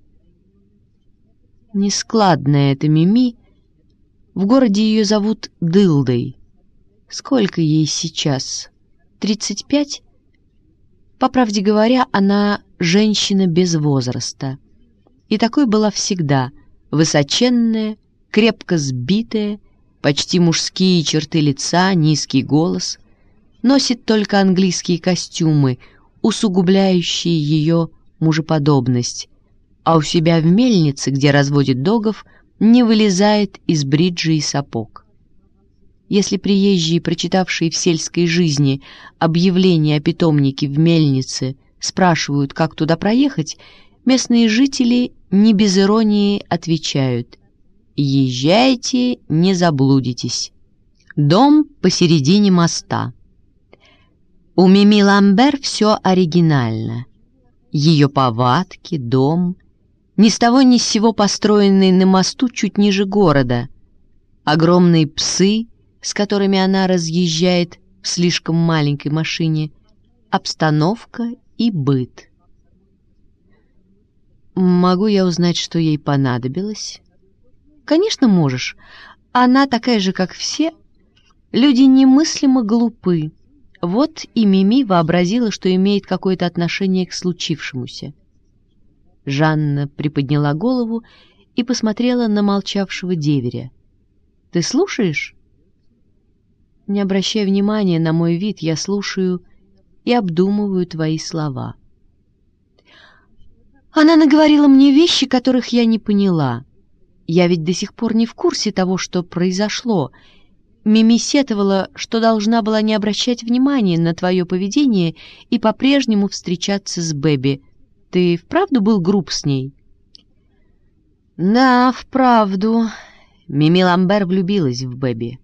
Нескладная эта Мими. В городе ее зовут Дылдой. Сколько ей сейчас? Тридцать пять? По правде говоря, она женщина без возраста и такой была всегда, высоченная, крепко сбитая, почти мужские черты лица, низкий голос, носит только английские костюмы, усугубляющие ее мужеподобность, а у себя в мельнице, где разводит догов, не вылезает из бриджи и сапог. Если приезжие, прочитавшие в сельской жизни объявление о питомнике в мельнице, спрашивают, как туда проехать, местные жители не без иронии отвечают «Езжайте, не заблудитесь». Дом посередине моста. У Мими Ламбер все оригинально. Ее повадки, дом, ни с того ни с сего построенный на мосту чуть ниже города, огромные псы, с которыми она разъезжает в слишком маленькой машине, обстановка и быт. «Могу я узнать, что ей понадобилось?» «Конечно, можешь. Она такая же, как все. Люди немыслимо глупы. Вот и Мими вообразила, что имеет какое-то отношение к случившемуся». Жанна приподняла голову и посмотрела на молчавшего деверя. «Ты слушаешь?» «Не обращай внимания на мой вид, я слушаю и обдумываю твои слова». Она наговорила мне вещи, которых я не поняла. Я ведь до сих пор не в курсе того, что произошло. Мими сетовала, что должна была не обращать внимания на твое поведение и по-прежнему встречаться с Бэби. Ты вправду был груб с ней? Да, вправду. Мими Ламбер влюбилась в Бэби.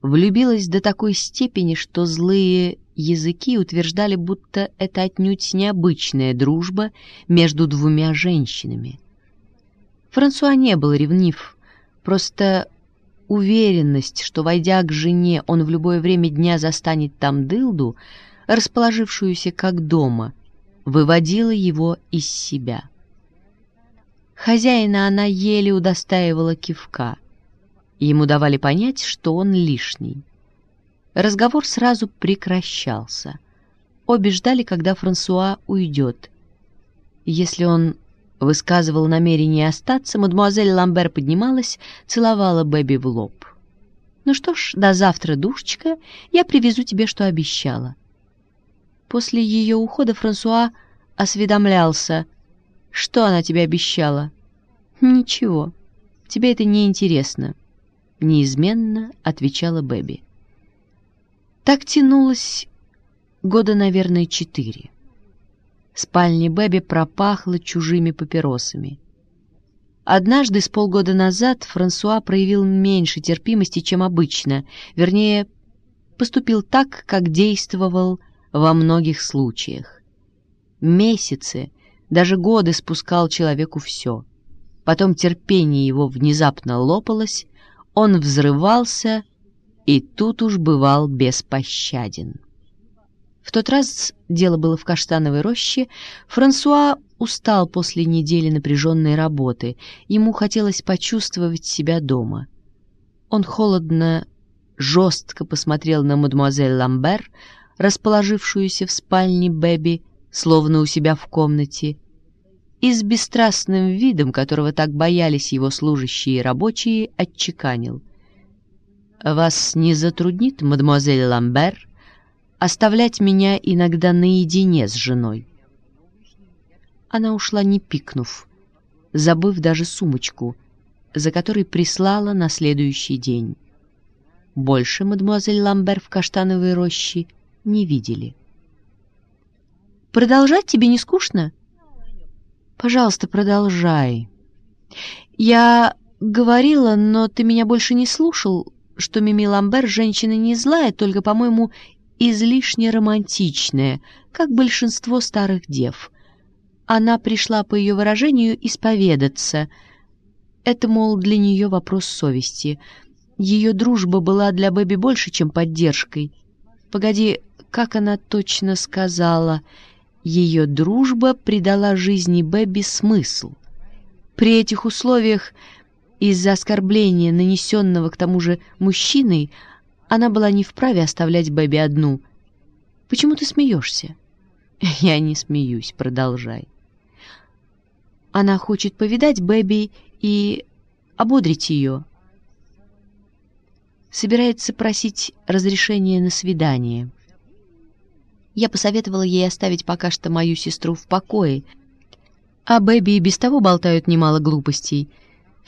Влюбилась до такой степени, что злые языки утверждали, будто это отнюдь необычная дружба между двумя женщинами. Франсуа не был ревнив, просто уверенность, что, войдя к жене, он в любое время дня застанет там дылду, расположившуюся как дома, выводила его из себя. Хозяина она еле удостаивала кивка. Ему давали понять, что он лишний. Разговор сразу прекращался. Обе ждали, когда Франсуа уйдет. Если он высказывал намерение остаться, мадемуазель Ламбер поднималась, целовала Бэби в лоб. «Ну что ж, до завтра, душечка, я привезу тебе, что обещала». После ее ухода Франсуа осведомлялся. «Что она тебе обещала?» «Ничего. Тебе это не интересно», — неизменно отвечала Бэби. Так тянулось года, наверное, четыре. Спальня Бэби пропахла чужими папиросами. Однажды, с полгода назад, Франсуа проявил меньше терпимости, чем обычно, вернее, поступил так, как действовал во многих случаях. Месяцы, даже годы спускал человеку все. Потом терпение его внезапно лопалось, он взрывался и тут уж бывал беспощаден. В тот раз дело было в каштановой роще, Франсуа устал после недели напряженной работы, ему хотелось почувствовать себя дома. Он холодно, жестко посмотрел на мадемуазель Ламбер, расположившуюся в спальне Бэби, словно у себя в комнате, и с бесстрастным видом, которого так боялись его служащие и рабочие, отчеканил. «Вас не затруднит, мадемуазель Ламбер, оставлять меня иногда наедине с женой?» Она ушла не пикнув, забыв даже сумочку, за которой прислала на следующий день. Больше мадемуазель Ламбер в каштановой роще не видели. «Продолжать тебе не скучно?» Пожалуйста, продолжай. Я говорила, но ты меня больше не слушал, что Мими Ламбер женщина не злая, только, по-моему, излишне романтичная, как большинство старых дев. Она пришла, по ее выражению, исповедаться. Это, мол, для нее вопрос совести. Ее дружба была для Бэби больше, чем поддержкой. Погоди, как она точно сказала — ее дружба придала жизни Бэби смысл. При этих условиях, из-за оскорбления, нанесенного к тому же мужчиной, она была не вправе оставлять Бэби одну. «Почему ты смеешься?» «Я не смеюсь, продолжай». Она хочет повидать Бэби и ободрить ее. Собирается просить разрешения на свидание. Я посоветовала ей оставить пока что мою сестру в покое. А Бэби и без того болтают немало глупостей.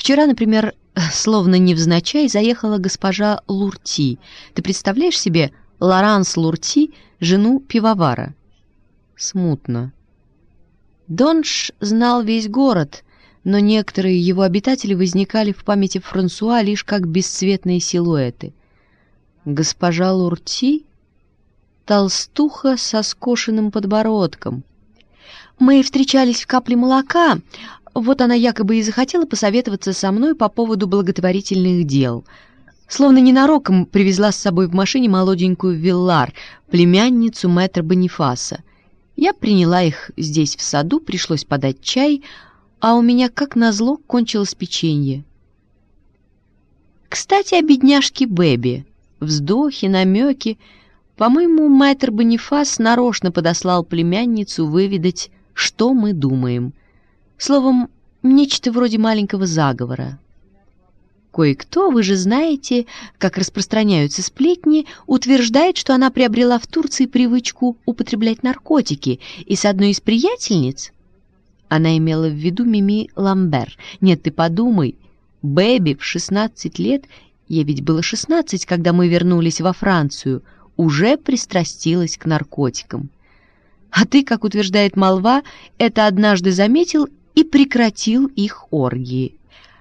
Вчера, например, словно невзначай, заехала госпожа Лурти. Ты представляешь себе Лоранс Лурти, жену пивовара? Смутно. Донж знал весь город, но некоторые его обитатели возникали в памяти Франсуа лишь как бесцветные силуэты. Госпожа Лурти толстуха со скошенным подбородком. Мы встречались в капле молока, вот она якобы и захотела посоветоваться со мной по поводу благотворительных дел. Словно ненароком привезла с собой в машине молоденькую Виллар, племянницу мэтра Бонифаса. Я приняла их здесь в саду, пришлось подать чай, а у меня, как назло, кончилось печенье. Кстати, о бедняжке Бэби. Вздохи, намеки — по-моему, мэтр Бонифас нарочно подослал племянницу выведать, что мы думаем. Словом, нечто вроде маленького заговора. Кое-кто, вы же знаете, как распространяются сплетни, утверждает, что она приобрела в Турции привычку употреблять наркотики, и с одной из приятельниц... Она имела в виду Мими Ламбер. Нет, ты подумай, Бэби в 16 лет, ей ведь было 16, когда мы вернулись во Францию — уже пристрастилась к наркотикам. А ты, как утверждает молва, это однажды заметил и прекратил их оргии.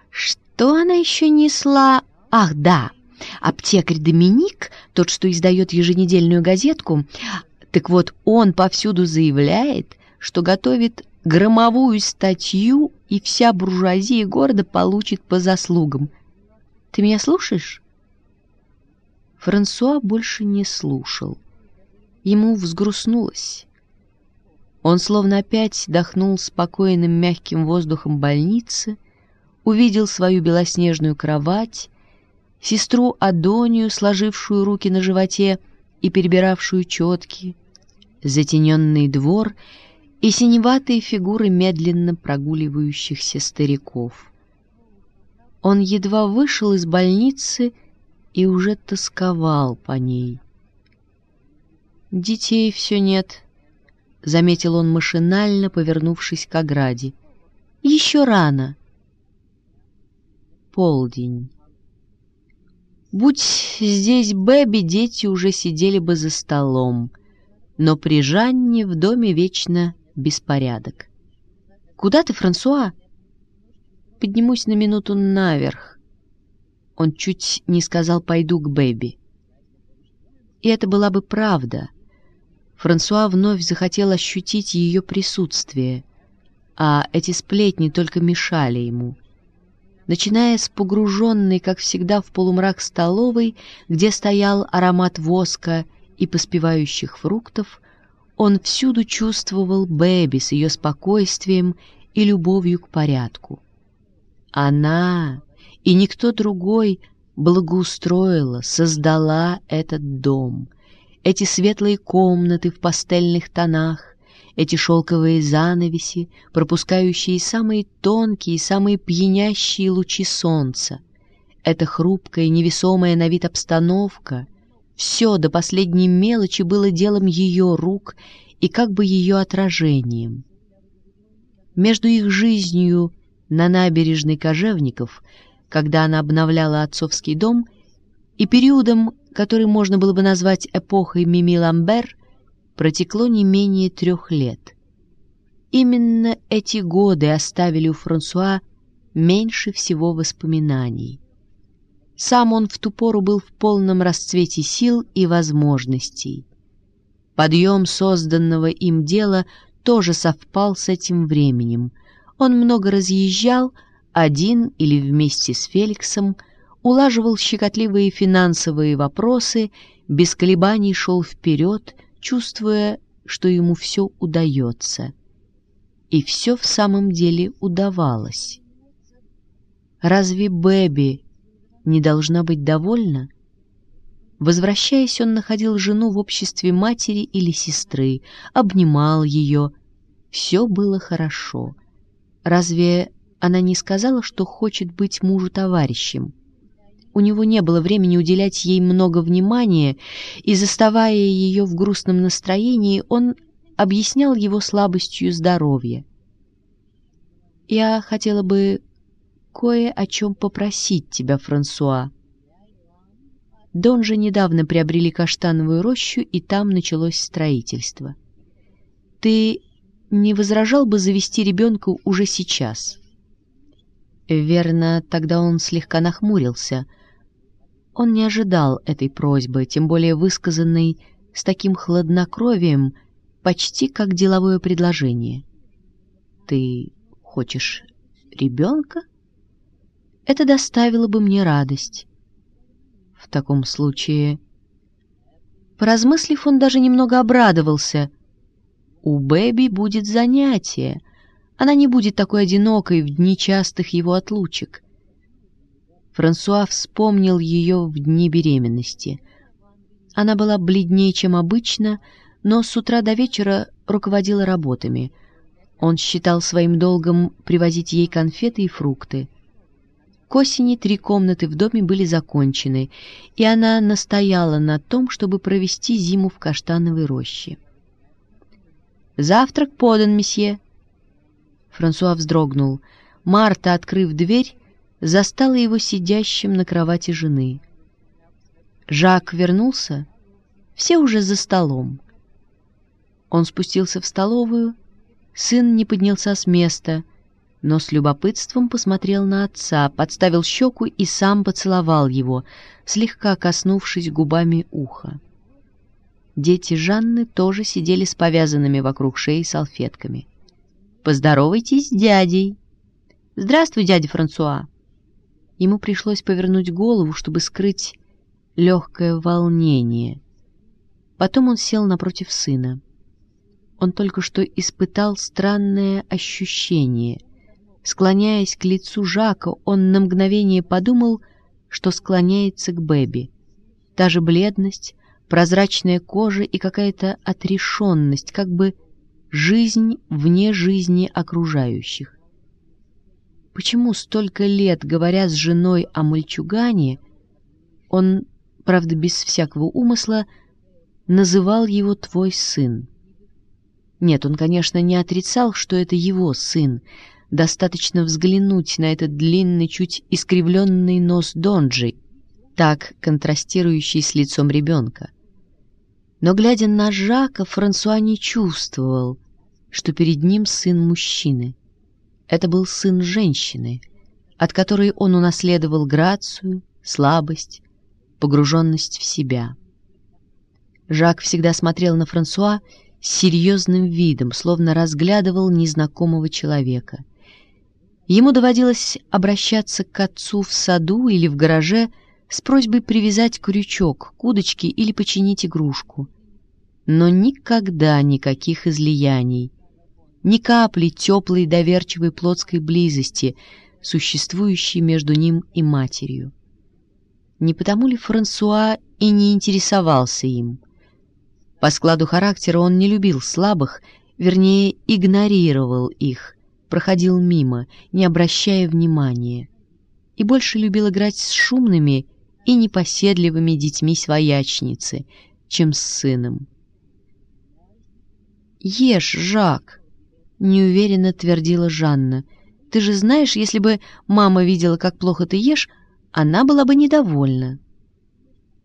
Что она еще несла? Ах, да, аптекарь Доминик, тот, что издает еженедельную газетку, так вот он повсюду заявляет, что готовит громовую статью, и вся буржуазия города получит по заслугам. Ты меня слушаешь? Франсуа больше не слушал. Ему взгрустнулось. Он словно опять дохнул спокойным мягким воздухом больницы, увидел свою белоснежную кровать, сестру Адонию, сложившую руки на животе и перебиравшую четки, затененный двор и синеватые фигуры медленно прогуливающихся стариков. Он едва вышел из больницы и уже тосковал по ней. «Детей все нет», — заметил он машинально, повернувшись к ограде. «Еще рано». Полдень. Будь здесь Бэби, дети уже сидели бы за столом, но при Жанне в доме вечно беспорядок. «Куда ты, Франсуа?» «Поднимусь на минуту наверх. Он чуть не сказал «пойду к Бэби». И это была бы правда. Франсуа вновь захотел ощутить ее присутствие, а эти сплетни только мешали ему. Начиная с погруженной, как всегда, в полумрак столовой, где стоял аромат воска и поспевающих фруктов, он всюду чувствовал Бэби с ее спокойствием и любовью к порядку. Она, и никто другой благоустроила, создала этот дом, эти светлые комнаты в пастельных тонах, эти шелковые занавеси, пропускающие самые тонкие и самые пьянящие лучи солнца, эта хрупкая, невесомая на вид обстановка, все до последней мелочи было делом ее рук и как бы ее отражением. Между их жизнью на набережной Кожевников, когда она обновляла отцовский дом, и периодом, который можно было бы назвать эпохой Мими Ламбер, протекло не менее трех лет. Именно эти годы оставили у Франсуа меньше всего воспоминаний. Сам он в ту пору был в полном расцвете сил и возможностей. Подъем созданного им дела тоже совпал с этим временем. Он много разъезжал, один или вместе с Феликсом, улаживал щекотливые финансовые вопросы, без колебаний шел вперед, чувствуя, что ему все удается. И все в самом деле удавалось. Разве Бэби не должна быть довольна? Возвращаясь, он находил жену в обществе матери или сестры, обнимал ее. Все было хорошо. Разве она не сказала, что хочет быть мужу товарищем? У него не было времени уделять ей много внимания, и, заставая ее в грустном настроении, он объяснял его слабостью здоровья. «Я хотела бы кое о чем попросить тебя, Франсуа». Дон же недавно приобрели каштановую рощу, и там началось строительство. «Ты не возражал бы завести ребенка уже сейчас?» Верно, тогда он слегка нахмурился — он не ожидал этой просьбы, тем более высказанной с таким хладнокровием, почти как деловое предложение. «Ты хочешь ребенка?» Это доставило бы мне радость. В таком случае... Поразмыслив, он даже немного обрадовался. У Бэби будет занятие. Она не будет такой одинокой в дни частых его отлучек. Франсуа вспомнил ее в дни беременности. Она была бледнее, чем обычно, но с утра до вечера руководила работами. Он считал своим долгом привозить ей конфеты и фрукты. К осени три комнаты в доме были закончены, и она настояла на том, чтобы провести зиму в каштановой роще. «Завтрак подан, месье!» Франсуа вздрогнул. Марта, открыв дверь, застала его сидящим на кровати жены. Жак вернулся, все уже за столом. Он спустился в столовую, сын не поднялся с места, но с любопытством посмотрел на отца, подставил щеку и сам поцеловал его, слегка коснувшись губами уха. Дети Жанны тоже сидели с повязанными вокруг шеи салфетками. «Поздоровайтесь с дядей!» «Здравствуй, дядя Франсуа!» Ему пришлось повернуть голову, чтобы скрыть легкое волнение. Потом он сел напротив сына. Он только что испытал странное ощущение. Склоняясь к лицу Жака, он на мгновение подумал, что склоняется к Бэби. Та же бледность, прозрачная кожа и какая-то отрешенность, как бы жизнь вне жизни окружающих. Почему столько лет, говоря с женой о мальчугане, он, правда, без всякого умысла, называл его «твой сын»? Нет, он, конечно, не отрицал, что это его сын. Достаточно взглянуть на этот длинный, чуть искривленный нос Донджи, так контрастирующий с лицом ребенка. Но, глядя на Жака, Франсуа не чувствовал, что перед ним сын мужчины. Это был сын женщины, от которой он унаследовал грацию, слабость, погруженность в себя. Жак всегда смотрел на Франсуа с серьезным видом, словно разглядывал незнакомого человека. Ему доводилось обращаться к отцу в саду или в гараже с просьбой привязать крючок к удочке или починить игрушку. Но никогда никаких излияний — ни капли теплой доверчивой плотской близости, существующей между ним и матерью. Не потому ли Франсуа и не интересовался им? По складу характера он не любил слабых вернее, игнорировал их, проходил мимо, не обращая внимания, и больше любил играть с шумными и непоседливыми детьми своячницы, чем с сыном. «Ешь, Жак!» — неуверенно твердила Жанна. «Ты же знаешь, если бы мама видела, как плохо ты ешь, она была бы недовольна».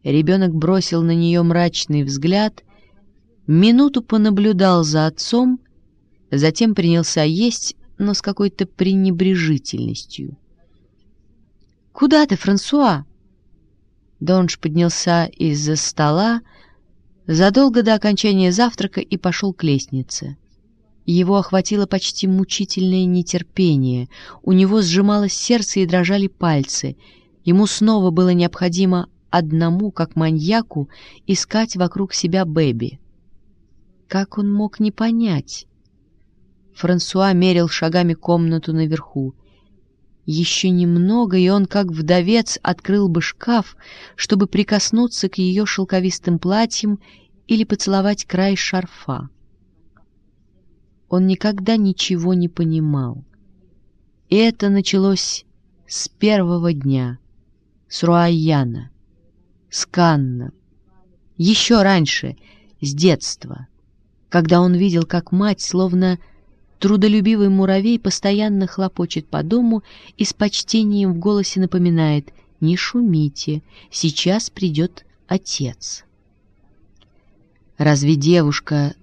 Ребенок бросил на нее мрачный взгляд, минуту понаблюдал за отцом, затем принялся есть, но с какой-то пренебрежительностью. «Куда ты, Франсуа?» Донж поднялся из-за стола задолго до окончания завтрака и пошел к лестнице. Его охватило почти мучительное нетерпение, у него сжималось сердце и дрожали пальцы. Ему снова было необходимо одному, как маньяку, искать вокруг себя Бэби. Как он мог не понять? Франсуа мерил шагами комнату наверху. Еще немного, и он, как вдовец, открыл бы шкаф, чтобы прикоснуться к ее шелковистым платьям или поцеловать край шарфа. Он никогда ничего не понимал. И это началось с первого дня, с Руайяна с Канна. Еще раньше, с детства, когда он видел, как мать, словно трудолюбивый муравей, постоянно хлопочет по дому и с почтением в голосе напоминает «Не шумите, сейчас придет отец». Разве девушка,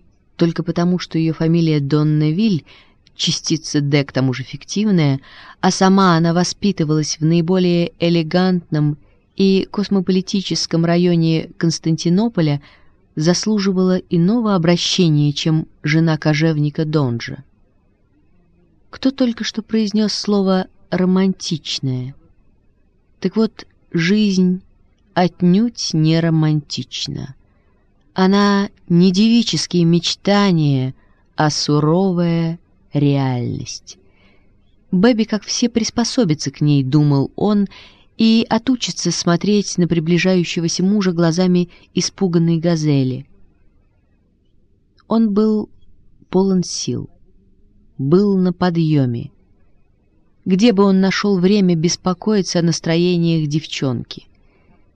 только потому, что ее фамилия Донневиль, частица «Д» к тому же фиктивная, а сама она воспитывалась в наиболее элегантном и космополитическом районе Константинополя заслуживала иного обращения, чем жена кожевника Донжа. Кто только что произнес слово «романтичное»? Так вот, жизнь отнюдь не романтична. Она не девические мечтания, а суровая реальность. Бэби, как все, приспособится к ней, думал он, и отучится смотреть на приближающегося мужа глазами испуганной газели. Он был полон сил, был на подъеме. Где бы он нашел время беспокоиться о настроениях девчонки?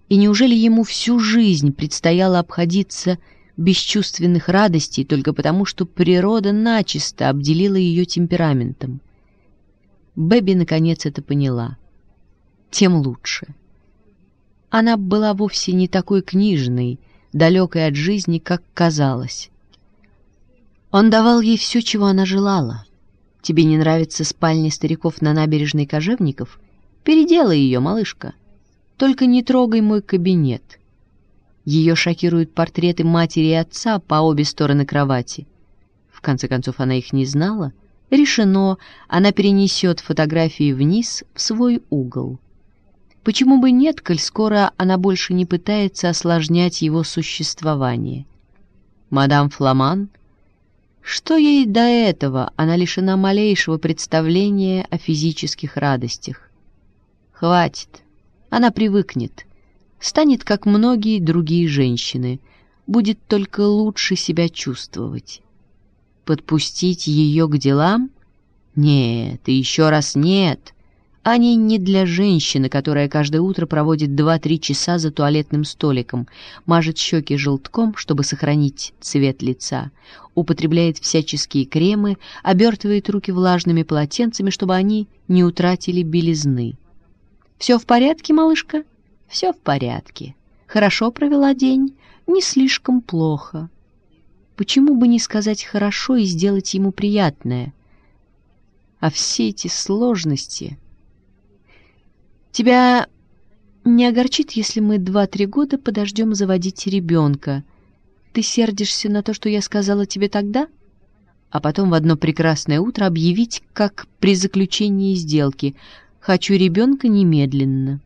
И неужели ему всю жизнь предстояло обходиться без чувственных радостей только потому, что природа начисто обделила ее темпераментом? Бэби наконец это поняла — тем лучше. Она была вовсе не такой книжной, далекой от жизни, как казалось. Он давал ей все, чего она желала. Тебе не нравится спальня стариков на набережной Кожевников? Переделай ее, малышка. Только не трогай мой кабинет. Ее шокируют портреты матери и отца по обе стороны кровати. В конце концов, она их не знала. Решено, она перенесет фотографии вниз в свой угол. Почему бы нет, коль скоро она больше не пытается осложнять его существование? Мадам Фламан? Что ей до этого? Она лишена малейшего представления о физических радостях. Хватит. Она привыкнет. Станет, как многие другие женщины. Будет только лучше себя чувствовать. Подпустить ее к делам? Нет, и еще раз нет. Они не для женщины, которая каждое утро проводит 2-3 часа за туалетным столиком, мажет щеки желтком, чтобы сохранить цвет лица, употребляет всяческие кремы, обертывает руки влажными полотенцами, чтобы они не утратили белизны. «Все в порядке, малышка?» «Все в порядке. Хорошо провела день? Не слишком плохо». Почему бы не сказать «хорошо» и сделать ему приятное? А все эти сложности Тебя не огорчит, если мы два-три года подождем заводить ребенка? Ты сердишься на то, что я сказала тебе тогда? А потом в одно прекрасное утро объявить, как при заключении сделки «хочу ребенка немедленно».